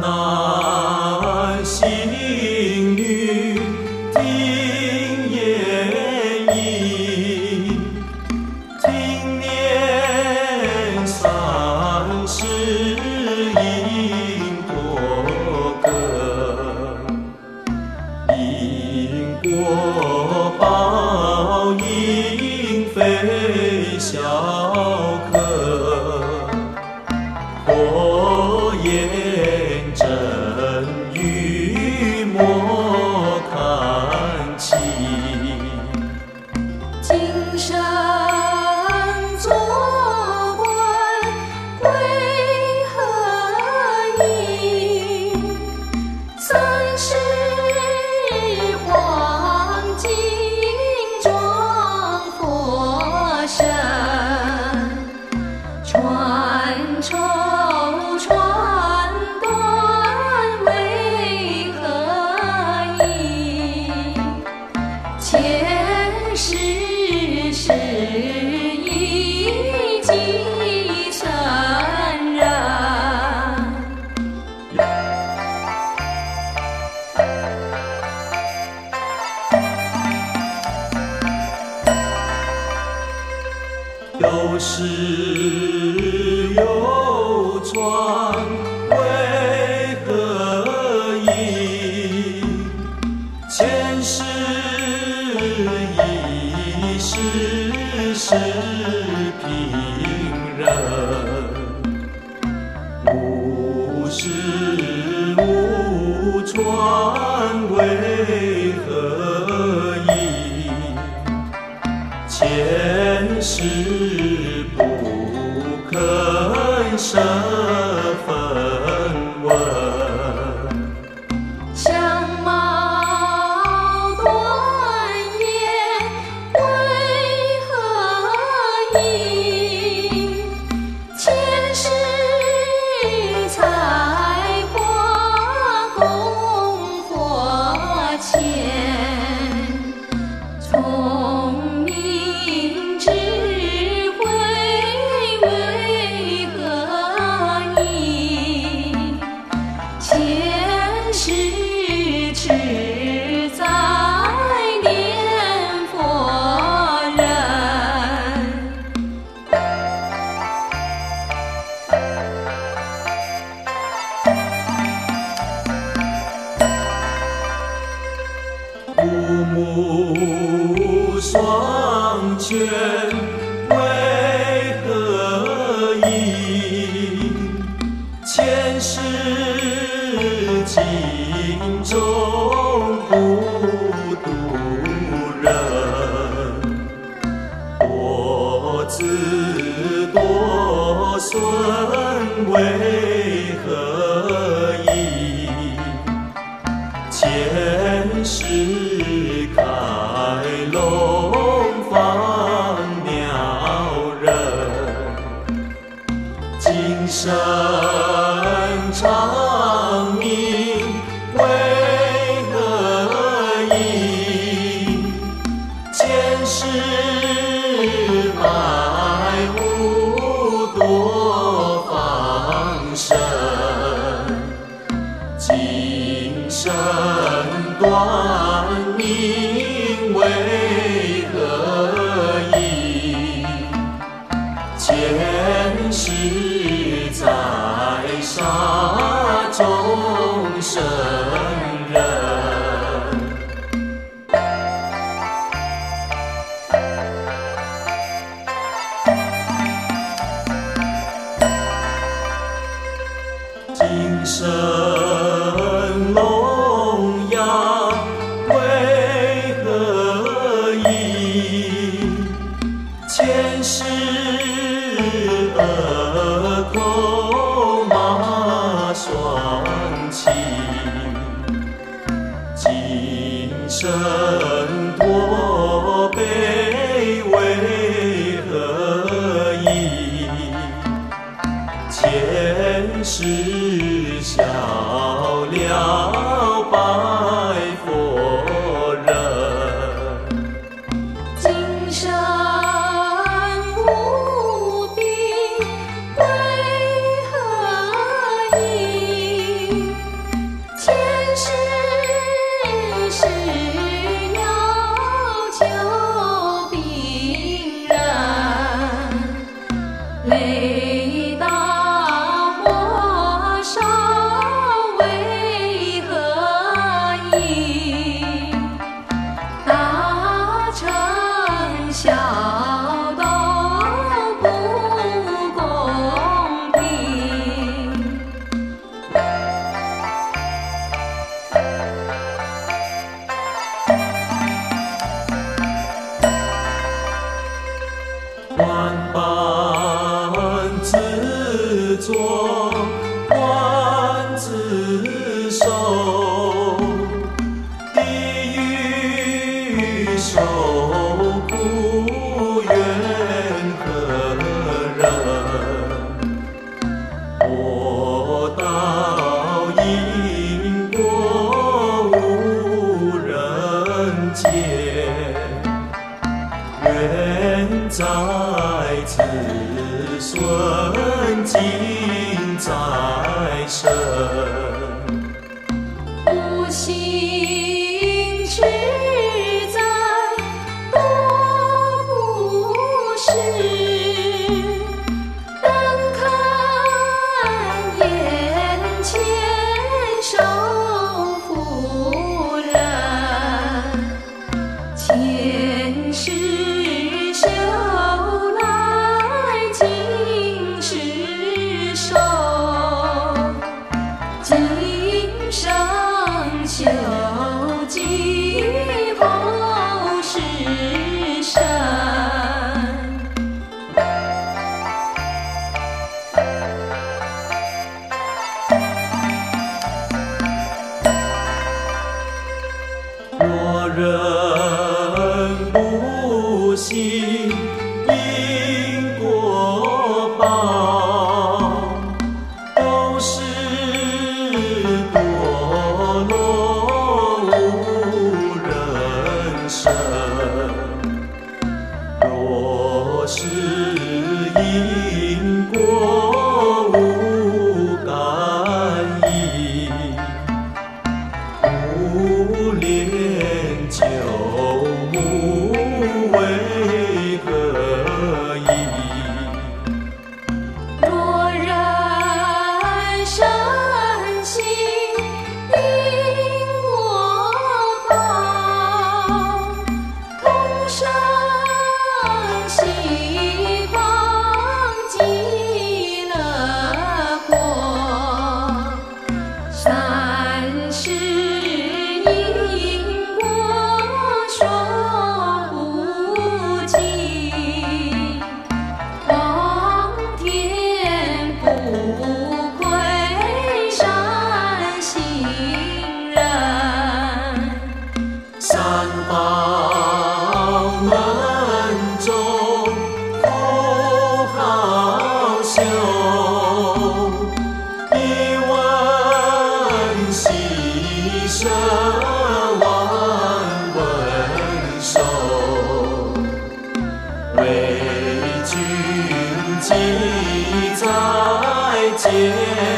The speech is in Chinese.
难兮传为何因？前世已是世平人，无始无传为。small. 问为何知晓了。万般执着。nicer. ti. 人为君记在肩